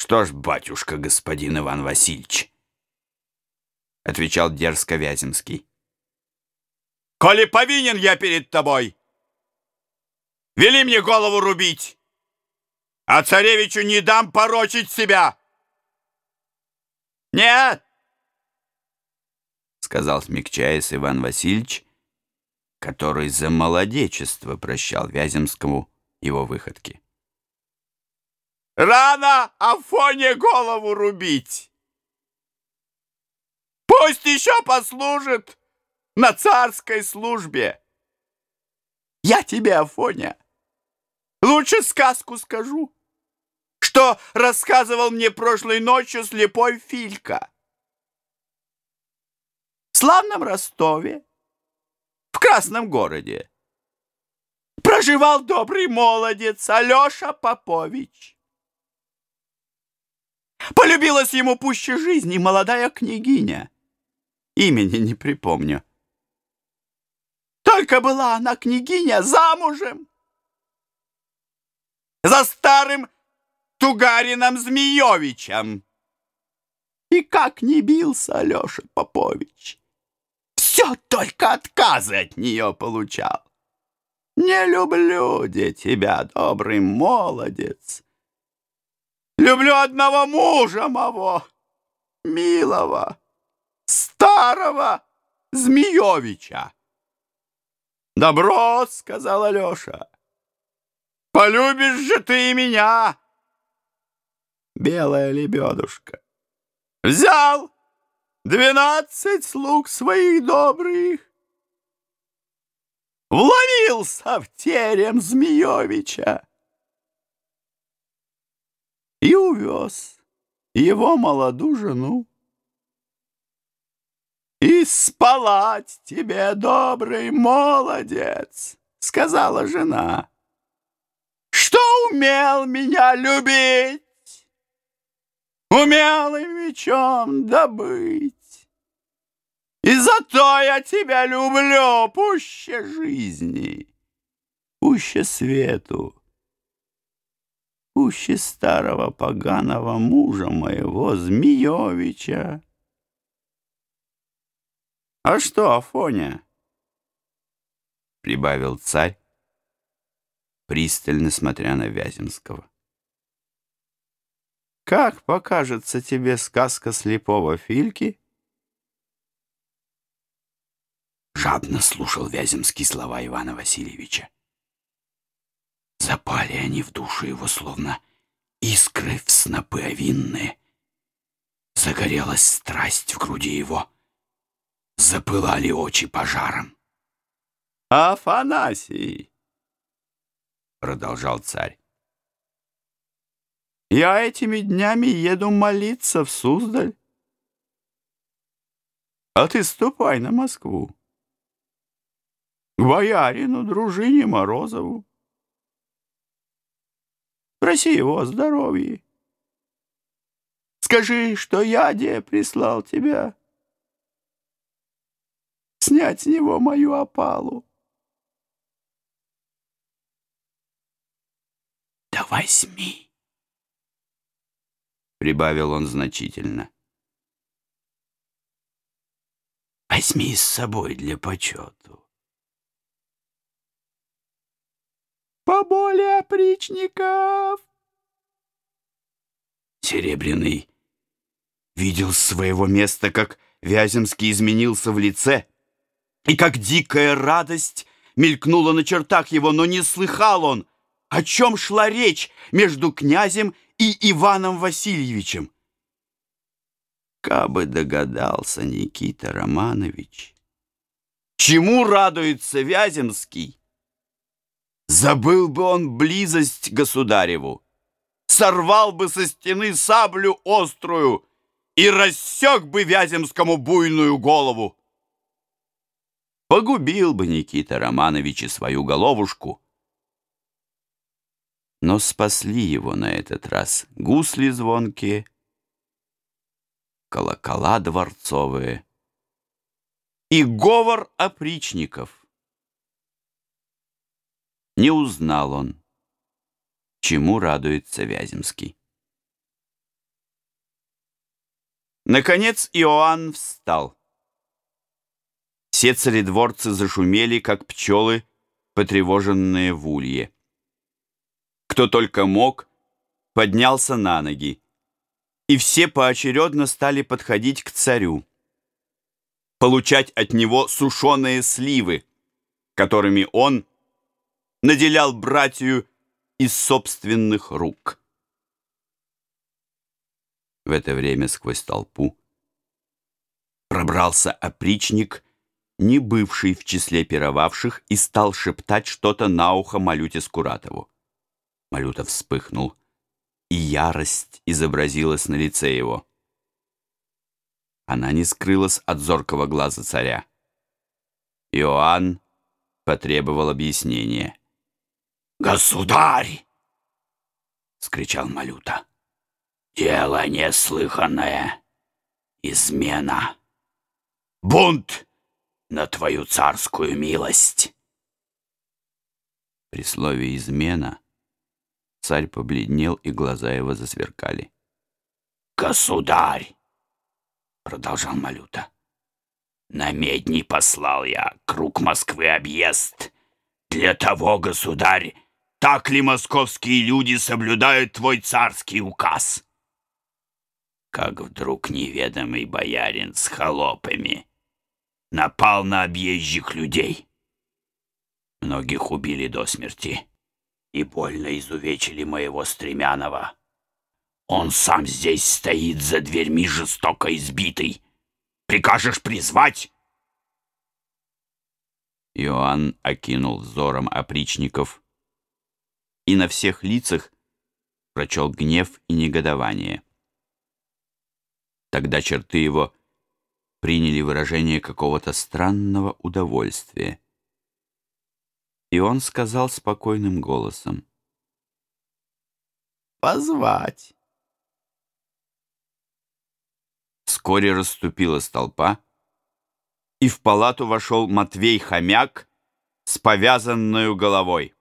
Что ж, батюшка, господин Иван Васильевич, отвечал дерзко Вяземский. Коли повинен я перед тобой, вели мне голову рубить, а царевичу не дам порочить себя. Нет, сказал смягчаясь Иван Васильевич, который за молодечество прощал Вяземскому его выходки. Рано Афоне голову рубить. Пусть еще послужит на царской службе. Я тебе, Афоня, лучше сказку скажу, что рассказывал мне прошлой ночью слепой Филька. В славном Ростове, в Красном городе, проживал добрый молодец Алеша Попович. Полюбилась ему пуще жизни молодая княгиня. Имени не припомню. Только была она княгиня замужем. За старым Тугарином Змеевичем. И как не бился Алеша Попович, все только отказы от нее получал. Не люблю я тебя, добрый молодец. Люблю одного мужа моего, милого, старого Змеевича. Добро, сказал Алеша. Полюбишь же ты и меня, белая лебедушка. Взял двенадцать слуг своих добрых, вломился в терем Змеевича и увез его молодую жену. «И спалать тебе, добрый молодец!» — сказала жена. «Что умел меня любить, умел и мечом добыть. И зато я тебя люблю пуще жизни, пуще свету, пуще старого поганого мужа моего, Змеевича. А что, Афоня? Прибавил царь, пристально смотря на Вяземского. Как покажется тебе сказка слепого Фильки? Жадно слушал Вяземский слова Ивана Васильевича. Запали они в душу его, словно искры в снопы овинные. Загорелась страсть в груди его. Запылали очи пожаром. «Афанасий!» — продолжал царь. «Я этими днями еду молиться в Суздаль. А ты ступай на Москву. К боярину, дружине Морозову. Проси его о здоровье. Скажи, что я, прислал тебя. Снять с него мою опалу. Да возьми, прибавил он значительно. Возьми с собой для почету. Поболее опричников. Серебряный видел с своего места, как Вяземский изменился в лице, и как дикая радость мелькнула на чертах его, но не слыхал он, о чем шла речь между князем и Иваном Васильевичем. Кабы догадался Никита Романович, чему радуется Вяземский, Забыл бы он близость государеву, сорвал бы со стены саблю острую и рассек бы Вяземскому буйную голову. Погубил бы Никита Романович и свою головушку. Но спасли его на этот раз гусли звонкие, колокола дворцовые и говор опричников. Не узнал он, чему радуется Вяземский. Наконец Иоанн встал. Все царедворцы зашумели, как пчелы, потревоженные в улье. Кто только мог, поднялся на ноги, и все поочередно стали подходить к царю, получать от него сушеные сливы, которыми он наделял братью из собственных рук. В это время сквозь толпу пробрался опричник, не бывший в числе пировавших, и стал шептать что-то на ухо Малюте Скуратову. Малюта вспыхнул, и ярость изобразилась на лице его. Она не скрылась от зоркого глаза царя. Иоанн потребовал объяснения. «Государь!» — скричал Малюта. «Дело неслыханное. Измена. Бунт на твою царскую милость!» При слове «измена» царь побледнел, и глаза его засверкали. «Государь!» — продолжал Малюта. «На медни послал я круг Москвы объезд. Для того, государь, так ли московские люди соблюдают твой царский указ?» Как вдруг неведомый боярин с холопами напал на объезжих людей. Многих убили до смерти и больно изувечили моего Стремянова. Он сам здесь стоит за дверьми жестоко избитый. Прикажешь призвать?» Иоанн окинул взором опричников и на всех лицах прочел гнев и негодование. Тогда черты его приняли выражение какого-то странного удовольствия. И он сказал спокойным голосом. «Позвать». Вскоре расступилась толпа, и в палату вошел Матвей Хомяк с повязанной головой.